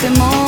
ても